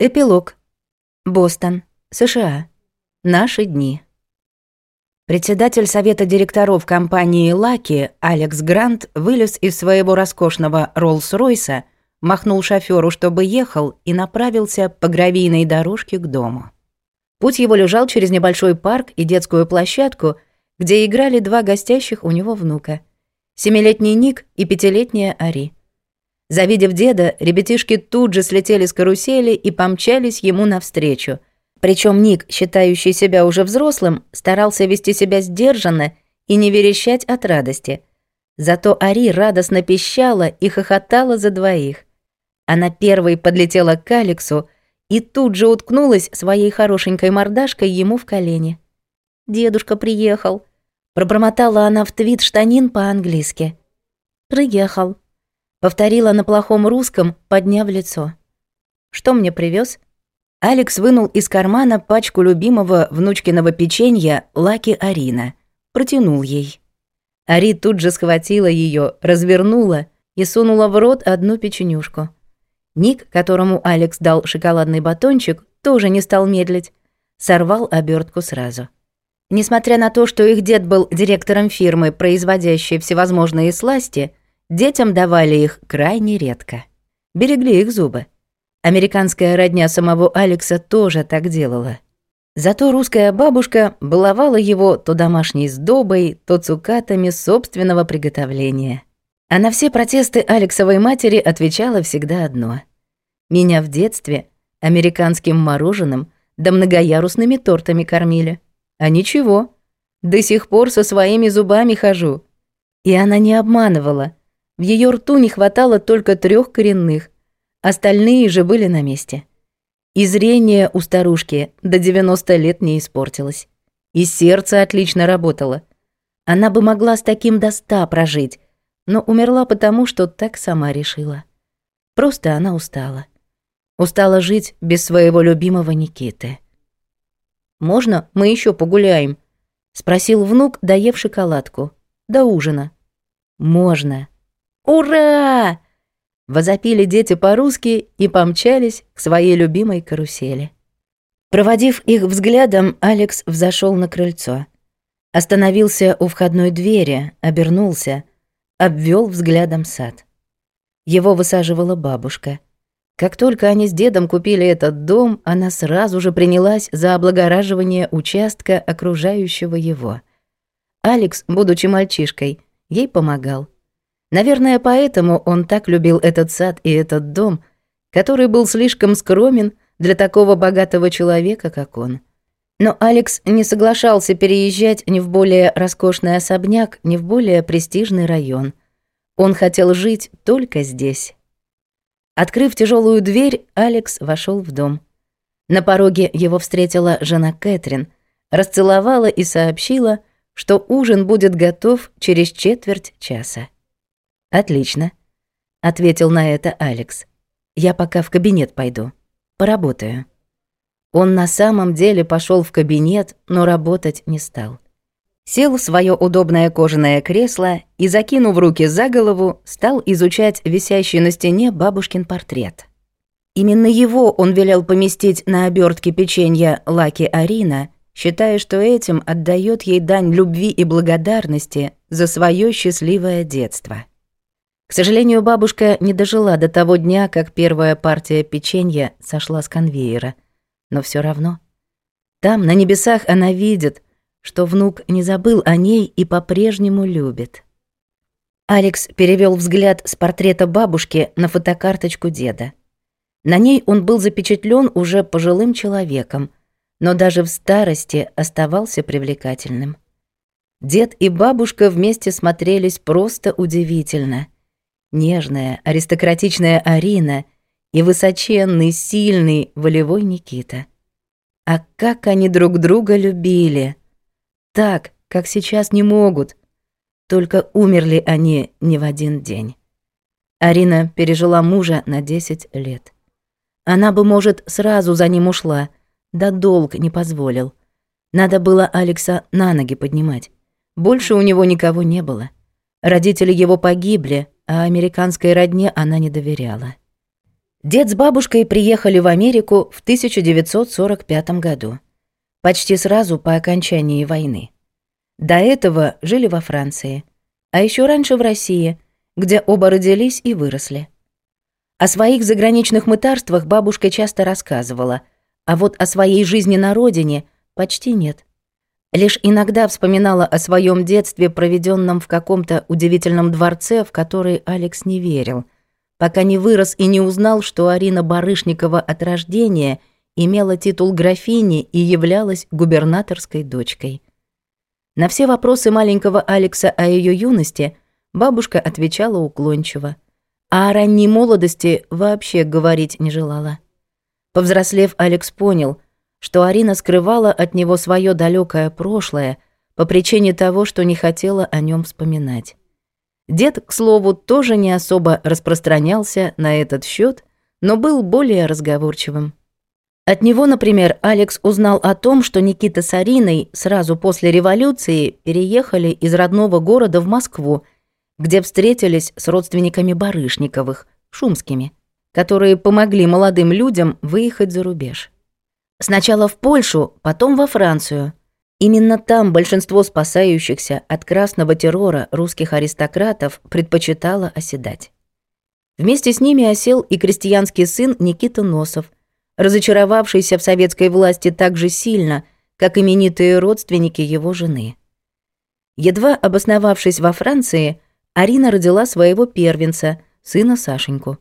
Эпилог. Бостон, США. Наши дни. Председатель совета директоров компании «Лаки» Алекс Грант вылез из своего роскошного Роллс-Ройса, махнул шофёру, чтобы ехал, и направился по гравийной дорожке к дому. Путь его лежал через небольшой парк и детскую площадку, где играли два гостящих у него внука — семилетний Ник и пятилетняя Ари — Завидев деда, ребятишки тут же слетели с карусели и помчались ему навстречу. Причем Ник, считающий себя уже взрослым, старался вести себя сдержанно и не верещать от радости. Зато Ари радостно пищала и хохотала за двоих. Она первой подлетела к Алексу и тут же уткнулась своей хорошенькой мордашкой ему в колени. «Дедушка приехал», — пробормотала она в твит штанин по-английски. «Приехал», Повторила на плохом русском, подняв лицо. «Что мне привез? Алекс вынул из кармана пачку любимого внучкиного печенья Лаки Арина. Протянул ей. Ари тут же схватила ее, развернула и сунула в рот одну печенюшку. Ник, которому Алекс дал шоколадный батончик, тоже не стал медлить. Сорвал обертку сразу. Несмотря на то, что их дед был директором фирмы, производящей всевозможные сласти, Детям давали их крайне редко. Берегли их зубы. Американская родня самого Алекса тоже так делала. Зато русская бабушка баловала его то домашней сдобой, то цукатами собственного приготовления. А на все протесты Алексовой матери отвечала всегда одно. «Меня в детстве американским мороженым да многоярусными тортами кормили. А ничего, до сих пор со своими зубами хожу». И она не обманывала – в ее рту не хватало только трех коренных, остальные же были на месте. И зрение у старушки до 90 лет не испортилось. И сердце отлично работало. Она бы могла с таким до ста прожить, но умерла потому, что так сама решила. Просто она устала. Устала жить без своего любимого Никиты. «Можно мы еще погуляем?» — спросил внук, доев шоколадку. «До ужина». «Можно», Ура! Возопили дети по-русски и помчались к своей любимой карусели. Проводив их взглядом, Алекс взошел на крыльцо. Остановился у входной двери, обернулся, обвел взглядом сад. Его высаживала бабушка. Как только они с дедом купили этот дом, она сразу же принялась за облагораживание участка, окружающего его. Алекс, будучи мальчишкой, ей помогал – Наверное, поэтому он так любил этот сад и этот дом, который был слишком скромен для такого богатого человека, как он. Но Алекс не соглашался переезжать ни в более роскошный особняк, ни в более престижный район. Он хотел жить только здесь. Открыв тяжелую дверь, Алекс вошел в дом. На пороге его встретила жена Кэтрин, расцеловала и сообщила, что ужин будет готов через четверть часа. «Отлично», — ответил на это Алекс. «Я пока в кабинет пойду. Поработаю». Он на самом деле пошел в кабинет, но работать не стал. Сел в свое удобное кожаное кресло и, закинув руки за голову, стал изучать висящий на стене бабушкин портрет. Именно его он велел поместить на обертке печенья Лаки Арина, считая, что этим отдает ей дань любви и благодарности за свое счастливое детство сожалению, бабушка не дожила до того дня, как первая партия печенья сошла с конвейера. Но все равно. Там, на небесах, она видит, что внук не забыл о ней и по-прежнему любит. Алекс перевел взгляд с портрета бабушки на фотокарточку деда. На ней он был запечатлен уже пожилым человеком, но даже в старости оставался привлекательным. Дед и бабушка вместе смотрелись просто удивительно нежная, аристократичная Арина и высоченный, сильный, волевой Никита. А как они друг друга любили! Так, как сейчас не могут. Только умерли они не в один день. Арина пережила мужа на 10 лет. Она бы, может, сразу за ним ушла, да долг не позволил. Надо было Алекса на ноги поднимать. Больше у него никого не было. Родители его погибли, а американской родне она не доверяла. Дед с бабушкой приехали в Америку в 1945 году, почти сразу по окончании войны. До этого жили во Франции, а еще раньше в России, где оба родились и выросли. О своих заграничных мытарствах бабушка часто рассказывала, а вот о своей жизни на родине почти нет. Лишь иногда вспоминала о своем детстве, проведенном в каком-то удивительном дворце, в который Алекс не верил, пока не вырос и не узнал, что Арина Барышникова от рождения имела титул графини и являлась губернаторской дочкой. На все вопросы маленького Алекса о ее юности бабушка отвечала уклончиво, а о ранней молодости вообще говорить не желала. Повзрослев, Алекс понял, что Арина скрывала от него свое далекое прошлое по причине того, что не хотела о нем вспоминать. Дед, к слову, тоже не особо распространялся на этот счет, но был более разговорчивым. От него, например, Алекс узнал о том, что Никита с Ариной сразу после революции переехали из родного города в Москву, где встретились с родственниками Барышниковых, шумскими, которые помогли молодым людям выехать за рубеж. Сначала в Польшу, потом во Францию. Именно там большинство спасающихся от красного террора русских аристократов предпочитало оседать. Вместе с ними осел и крестьянский сын Никита Носов, разочаровавшийся в советской власти так же сильно, как именитые родственники его жены. Едва обосновавшись во Франции, Арина родила своего первенца, сына Сашеньку.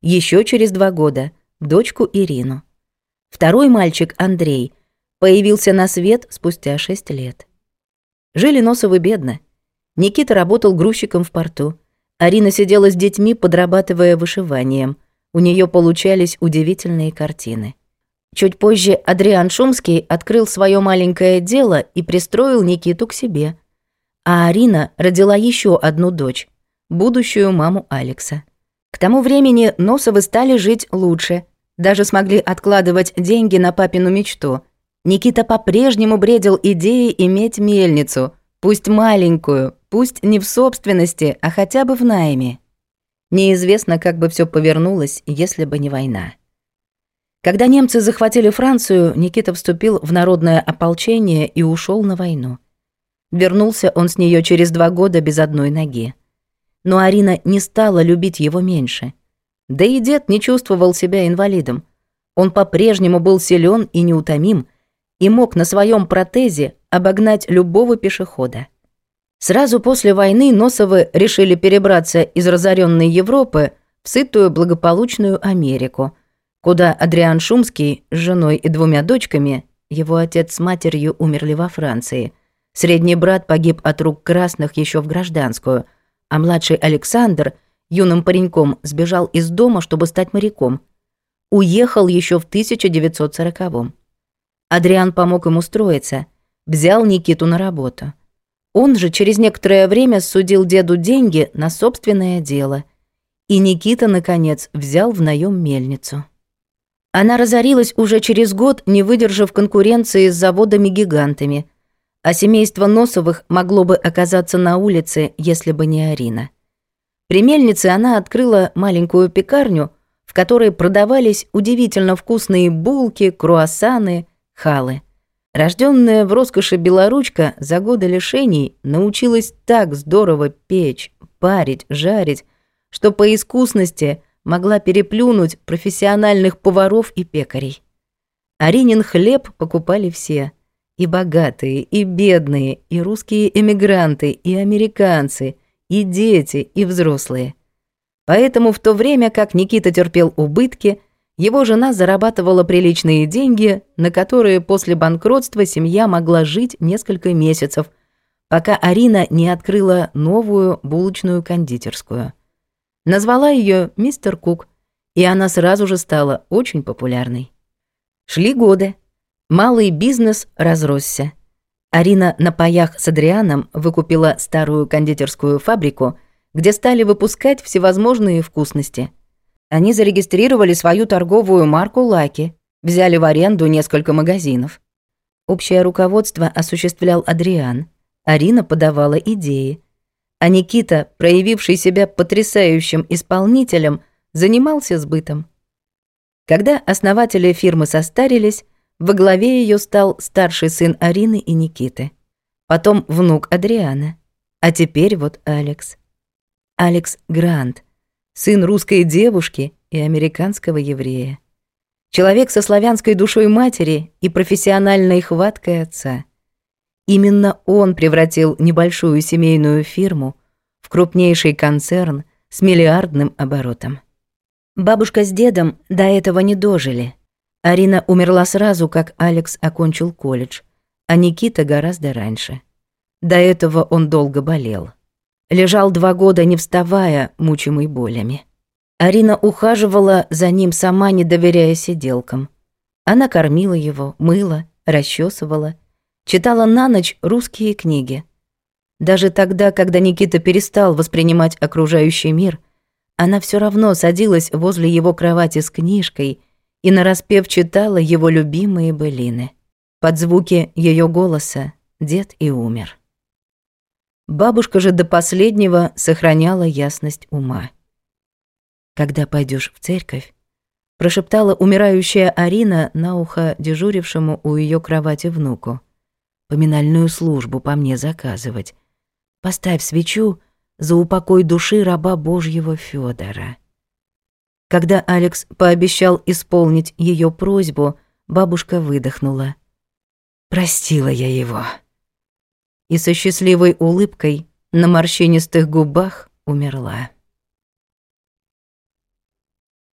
Еще через два года – дочку Ирину. Второй мальчик, Андрей, появился на свет спустя шесть лет. Жили Носовы бедно. Никита работал грузчиком в порту. Арина сидела с детьми, подрабатывая вышиванием. У нее получались удивительные картины. Чуть позже Адриан Шумский открыл свое маленькое дело и пристроил Никиту к себе. А Арина родила еще одну дочь, будущую маму Алекса. К тому времени Носовы стали жить лучше – даже смогли откладывать деньги на папину мечту. Никита по-прежнему бредил идеей иметь мельницу, пусть маленькую, пусть не в собственности, а хотя бы в найме. Неизвестно, как бы все повернулось, если бы не война. Когда немцы захватили Францию, Никита вступил в народное ополчение и ушел на войну. Вернулся он с нее через два года без одной ноги. Но Арина не стала любить его меньше – да и дед не чувствовал себя инвалидом. Он по-прежнему был силен и неутомим, и мог на своем протезе обогнать любого пешехода. Сразу после войны Носовы решили перебраться из разоренной Европы в сытую благополучную Америку, куда Адриан Шумский с женой и двумя дочками, его отец с матерью умерли во Франции, средний брат погиб от рук красных еще в гражданскую, а младший Александр юным пареньком, сбежал из дома, чтобы стать моряком. Уехал еще в 1940-м. Адриан помог им устроиться, взял Никиту на работу. Он же через некоторое время судил деду деньги на собственное дело. И Никита, наконец, взял в наем мельницу. Она разорилась уже через год, не выдержав конкуренции с заводами-гигантами, а семейство Носовых могло бы оказаться на улице, если бы не Арина. При мельнице она открыла маленькую пекарню, в которой продавались удивительно вкусные булки, круассаны, халы. Рожденная в роскоши белоручка за годы лишений научилась так здорово печь, парить, жарить, что по искусности могла переплюнуть профессиональных поваров и пекарей. Аринин хлеб покупали все. И богатые, и бедные, и русские эмигранты, и американцы, и дети, и взрослые. Поэтому в то время, как Никита терпел убытки, его жена зарабатывала приличные деньги, на которые после банкротства семья могла жить несколько месяцев, пока Арина не открыла новую булочную кондитерскую. Назвала ее «Мистер Кук», и она сразу же стала очень популярной. Шли годы. Малый бизнес разросся. Арина на паях с Адрианом выкупила старую кондитерскую фабрику, где стали выпускать всевозможные вкусности. Они зарегистрировали свою торговую марку «Лаки», взяли в аренду несколько магазинов. Общее руководство осуществлял Адриан. Арина подавала идеи. А Никита, проявивший себя потрясающим исполнителем, занимался сбытом. Когда основатели фирмы состарились, во главе ее стал старший сын Арины и Никиты, потом внук Адриана, а теперь вот Алекс. Алекс Грант, сын русской девушки и американского еврея. Человек со славянской душой матери и профессиональной хваткой отца. Именно он превратил небольшую семейную фирму в крупнейший концерн с миллиардным оборотом. Бабушка с дедом до этого не дожили — Арина умерла сразу, как Алекс окончил колледж, а Никита гораздо раньше. До этого он долго болел. Лежал два года, не вставая, мучимый болями. Арина ухаживала за ним сама, не доверяя сиделкам. Она кормила его, мыла, расчесывала, читала на ночь русские книги. Даже тогда, когда Никита перестал воспринимать окружающий мир, она все равно садилась возле его кровати с книжкой – и нараспев читала его любимые былины. Под звуки ее голоса дед и умер. Бабушка же до последнего сохраняла ясность ума. «Когда пойдешь в церковь, прошептала умирающая Арина на ухо дежурившему у ее кровати внуку. «Поминальную службу по мне заказывать. Поставь свечу за упокой души раба Божьего Федора. Когда Алекс пообещал исполнить ее просьбу, бабушка выдохнула. «Простила я его». И со счастливой улыбкой на морщинистых губах умерла.